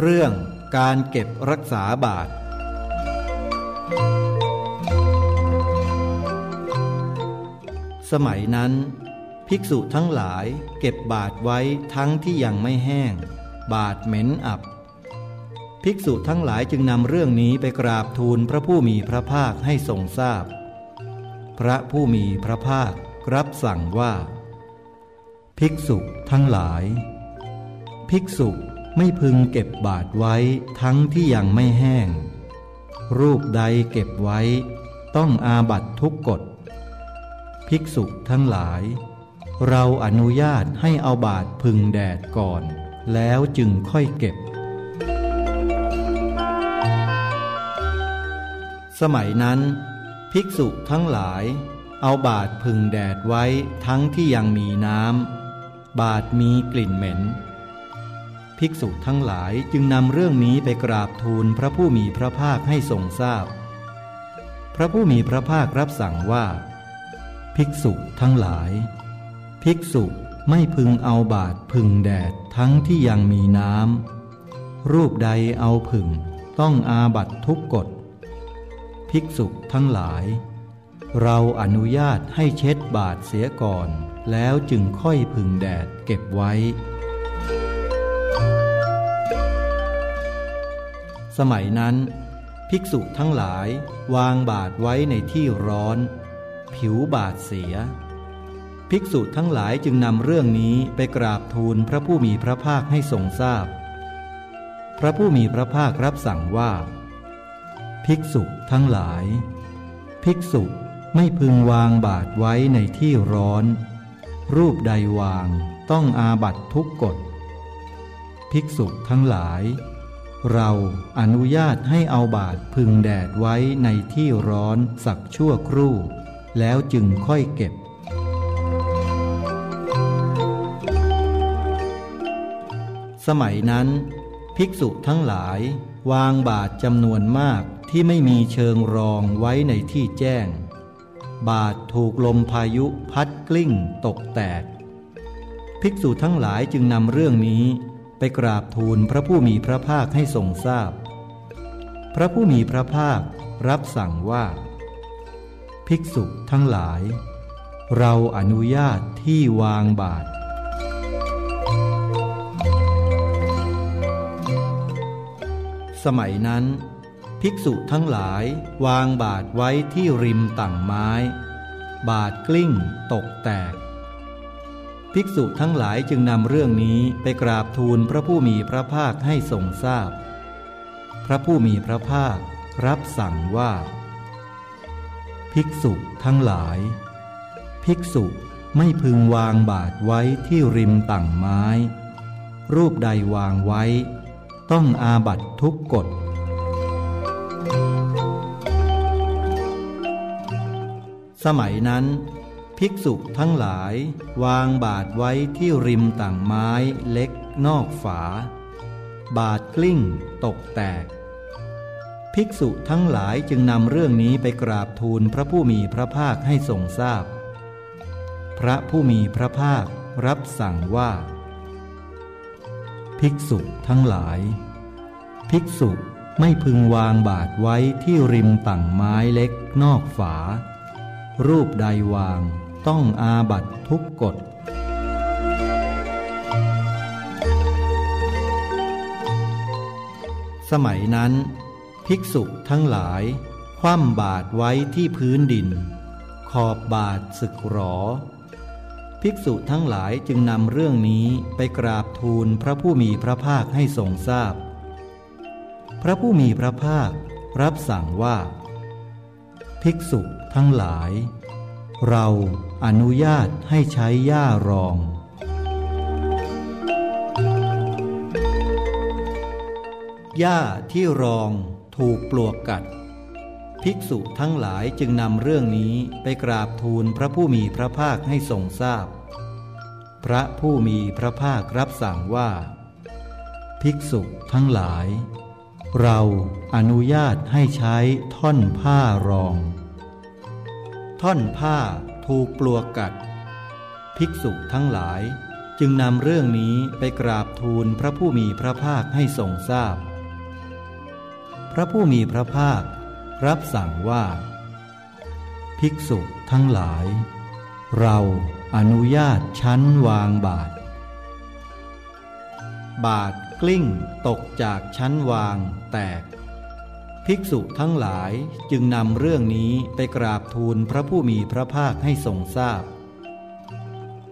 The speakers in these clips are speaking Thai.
เรื่องการเก็บรักษาบาตรสมัยนั้น ภิกษุทั้งหลายเก็บบาตรไว้ทั้งที่ยังไม่แห้ง บาตรเหม็นอับ ภิกษุทั้งหลายจึงนำเรื่องนี้ไปกราบทูลพระผู้มีพระภาคให้ทรงทราบพพระผู้มีพระภาครับสั่งว่า ภิกษุทั้งหลาย ภิกษุ ไม่พึงเก็บบาตรไว้ทั้งที่ยังไม่แห้ง รูปใดเก็บไว้ ต้องอาบัตทุกกฎ ภิกษุทั้งหลาย เราอนุญาตให้เอาบาตรพึงแดดก่อน แล้วจึงค่อยเก็บ สมัยนั้น ภิกษุทั้งหลาย เอาบาตรพึงแดดไว้ทั้งที่ยังมีน้ำบาตรมีกลิ่นเหม็น ภิกษุทั้งหลายจึงนำเรื่องนี้ไปกราบทูลพระผู้มีพระภาคให้ทรงทราบพพระผู้มีพระภาครับสั่งว่า ภิกษุทั้งหลาย ภิกษุไม่พึงเอาบาตรพึงแดดทั้งที่ยังมีน้ำรูปใดเอาผึ่งต้องอาบัตทุกกฎ ภิกษุทั้งหลาย เราอนุญาตให้เช็ดบาทเสียก่อน แล้วจึงค่อยพึงแดดเก็บไว้ สมัยนั้น ภิกษุทั้งหลายวางบาทไว้ในที่ร้อน ผิวบาทเสีย ภิกษุทั้งหลายจึงนำเรื่องนี้ไปกราบทูลพระผู้มีพระภาคให้ทรงทราบพพระผู้มีพระภาครับสั่งว่า ภิกษุทั้งหลาย ภิกษุไม่พึงวางบาทไว้ในที่ร้อน รูปใดวางต้องอาบัตทุกกฎภิกษุทั้งหลาย เราอนุญาตให้เอาบาทพึงแดดไว้ในที่ร้อนสักชั่วครู่ แล้วจึงค่อยเก็บ สมัยนั้น ภิกษุทั้งหลายวางบาทจำนวนมากที่ไม่มีเชิงรองไว้ในที่แจ้ง บาทถูกลมพายุพัดกลิ้งตกแตก ภิกษุทั้งหลายจึงนำเรื่องนี้ ไปกราบทูลพระผู้มีพระภาคให้ทรงทราบพพระผู้มีพระภาครับสั่งว่า ภิกษุทั้งหลาย เราอนุญาตที่วางบาท สมัยนั้น ภิกษุทั้งหลายวางบาทไว้ที่ริมต่างไม้ บาทกลิ้งตกแตก ภิกษุทั้งหลายจึงนำเรื่องนี้ไปกราบทูลพระผู้มีพระภาคให้ทรงทราบพพระผู้มีพระภาครับสั่งว่า ภิกษุทั้งหลาย ภิกษุไม่พึงวางบาทไว้ที่ริมต่างไม้ รูปใดวางไว้ ต้องอาบัตทุกกฎสมัยนั้น ภิกษุทั้งหลาย วางบาทไว้ที่ริมต่างไม้เล็กนอกฝา บาทกลิ้งตกแตก ภิกษุทั้งหลายจึงนำเรื่องนี้ไปกราบทูลพระผู้มีพระภาคให้ทรงทราบพพระผู้มีพระภาครับสั่งว่า ภิกษุทั้งหลาย ภิกษุไม่พึงวางบาทไว้ที่ริมต่างไม้เล็กนอกฝารูปใดวาง ต้องอาบัตทุกกฎ สมัยนั้น ภิกษุทั้งหลาย คว่ำบาทไว้ที่พื้นดิน ขอบบาทสึกหรอ ภิกษุทั้งหลายจึงนำเรื่องนี้ไปกราบทูลพระผู้มีพระภาคให้ทรงทราบพพระผู้มีพระภาครับสั่งว่า ภิกษุทั้งหลาย เราอนุญาตให้ใช้หญ้ารอง หญ้าที่รองถูกปลวกกัด ภิกษุทั้งหลายจึงนำเรื่องนี้ไปกราบทูลพระผู้มีพระภาคให้ทรงทราบพพระผู้มีพระภาครับสั่งว่า ภิกษุทั้งหลาย เราอนุญาตให้ใช้ท่อนผ้ารอง ท่อนผ้าถูกปลวกกัด ภิกษุทั้งหลาย จึงนำเรื่องนี้ไปกราบทูลพระผู้มีพระภาคให้ทรงทราบพพระผู้มีพระภาครับสั่งว่า ภิกษุทั้งหลาย เราอนุญาตชั้นวางบาท บาทกลิ้งตกจากชั้นวางแตก ภิกษุทั้งหลายจึงนำเรื่องนี้ไปกราบทูลพระผู้มีพระภาคให้ทรงทราบพ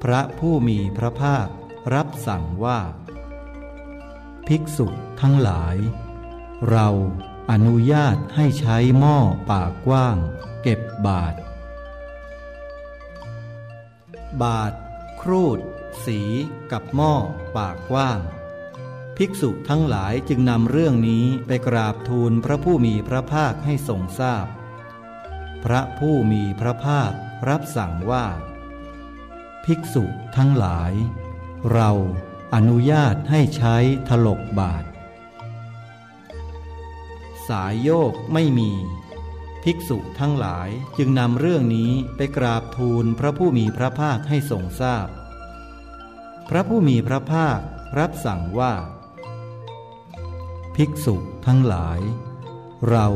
พระผู้มีพระภาครับสั่งว่า ภิกษุทั้งหลาย เราอนุญาตให้ใช้หม้อปากกว้าง เก็บบาท บาท ครูด สีกับหม้อปากกว้าง ภิกษุทั้งหลายจึงนำเรื่องนี้ไปกราบทูลพระผู้มีพระภาคให้ทรงทราบพพระผู้มีพระภาครับสั่งว่า ภิกษุทั้งหลาย เราอนุญาตให้ใช้ถลกบาท สายโยกไม่มี ภิกษุทั้งหลายจึงนำเรื่องนี้ไปกราบทูลพระผู้มีพระภาคให้ทรงทราบพพระผู้มีพระภาครับสั่งว่า ภิกษุทั้งหลาย เรา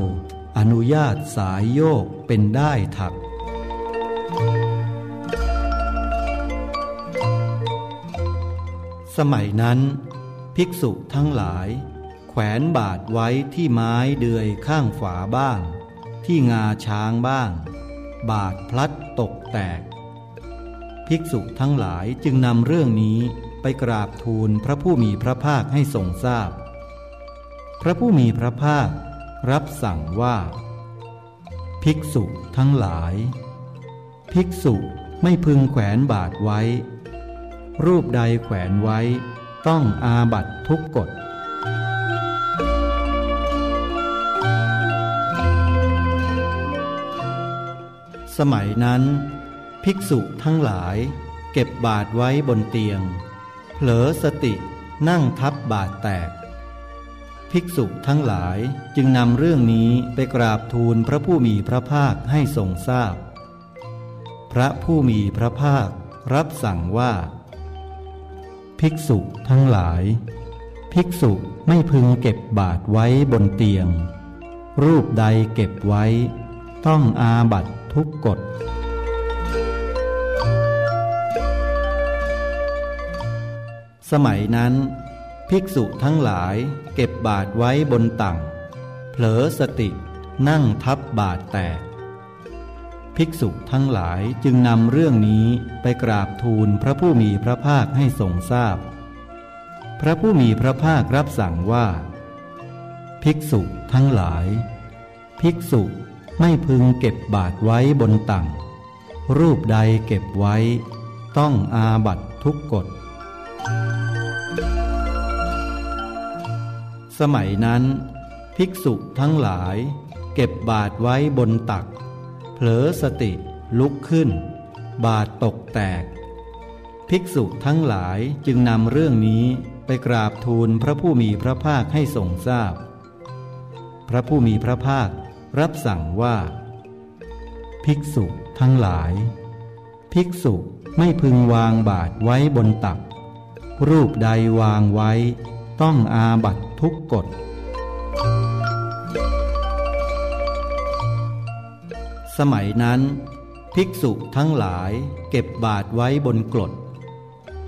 อนุญาตสายโยกเป็นได้ถัก สมัยนั้น ภิกษุทั้งหลาย แขวนบาทไว้ที่ไม้เดือยข้างฝาบ้าง ที่งาช้างบ้าง บาทพลัดตกแตก ภิกษุทั้งหลายจึงนำเรื่องนี้ไปกราบทูลพระผู้มีพระภาคให้ทรงทราบพ พระผู้มีพระภาครับสั่งว่า ภิกษุทั้งหลาย ภิกษุไม่พึงแขวนบาทไว้ รูปใดแขวนไว้ต้องอาบัตทุกกฎสมัยนั้น ภิกษุทั้งหลายเก็บบาทไว้บนเตียง เผลอสตินั่งทับบาทแตก ภิกษุทั้งหลายจึงนำเรื่องนี้ไปกราบทูลพระผู้มีพระภาคให้ทรงทราบพพระผู้มีพระภาครับสั่งว่า ภิกษุทั้งหลาย ภิกษุไม่พึงเก็บบาทไว้บนเตียง รูปใดเก็บไว้ ต้องอาบัตทุกกฎสมัยนั้น ภิกษุทั้งหลายเก็บบาทไว้บนตังเผลอสตินั่งทับบาทแตก ภิกษุทั้งหลายจึงนำเรื่องนี้ไปกราบทูลพระผู้มีพระภาคให้ทรงทราบพพระผู้มีพระภาครับสั่งว่า ภิกษุทั้งหลาย ภิกษุไม่พึงเก็บบาทไว้บนตังรูปใดเก็บไว้ ต้องอาบัตทุกกฎ สมัยนั้น ภิกษุทั้งหลาย เก็บบาทไว้บนตัก เผลอสติลุกขึ้น บาทตกแตก ภิกษุทั้งหลายจึงนำเรื่องนี้ไปกราบทูลพระผู้มีพระภาคให้ทรงทราบพพระผู้มีพระภาครับสั่งว่า ภิกษุทั้งหลาย ภิกษุไม่พึงวางบาทไว้บนตัก รูปใดวางไว้ ต้องอาบัต ทุกกฎ สมัยนั้น ภิกษุทั้งหลายเก็บบาทไว้บนกรด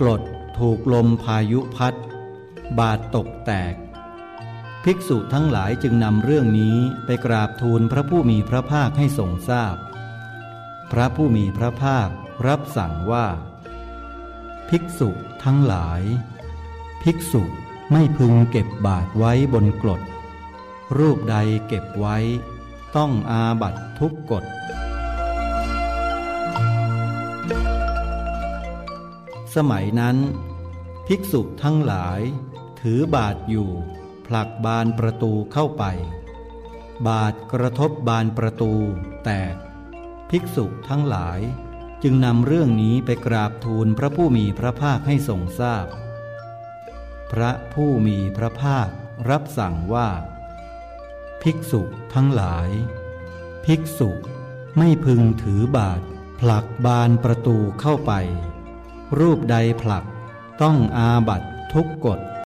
กรดถูกลมพายุพัด บาทตกแตก ภิกษุทั้งหลายจึงนำเรื่องนี้ไปกราบทูลพระผู้มีพระภาคให้ทรงทราบพพระผู้มีพระภาครับสั่งว่า ภิกษุทั้งหลาย ภิกษุ ไม่พึงเก็บบาทไว้บนกรดรูปใดเก็บไว้ ต้องอาบัตทุกกฎสมัยนั้น ภิกษุทั้งหลาย ถือบาทอยู่ ผลักบานประตูเข้าไป บาดกระทบบานประตูแตก ภิกษุทั้งหลายจึงนำเรื่องนี้ไปกราบทูลพระผู้มีพระภาคให้ทรงทราบพ พระผู้มีพระภาครับสั่งว่า ภิกษุทั้งหลาย ภิกษุไม่พึงถือบาทผลักบานประตูเข้าไป รูปใดผลักต้องอาบัตทุกกฎ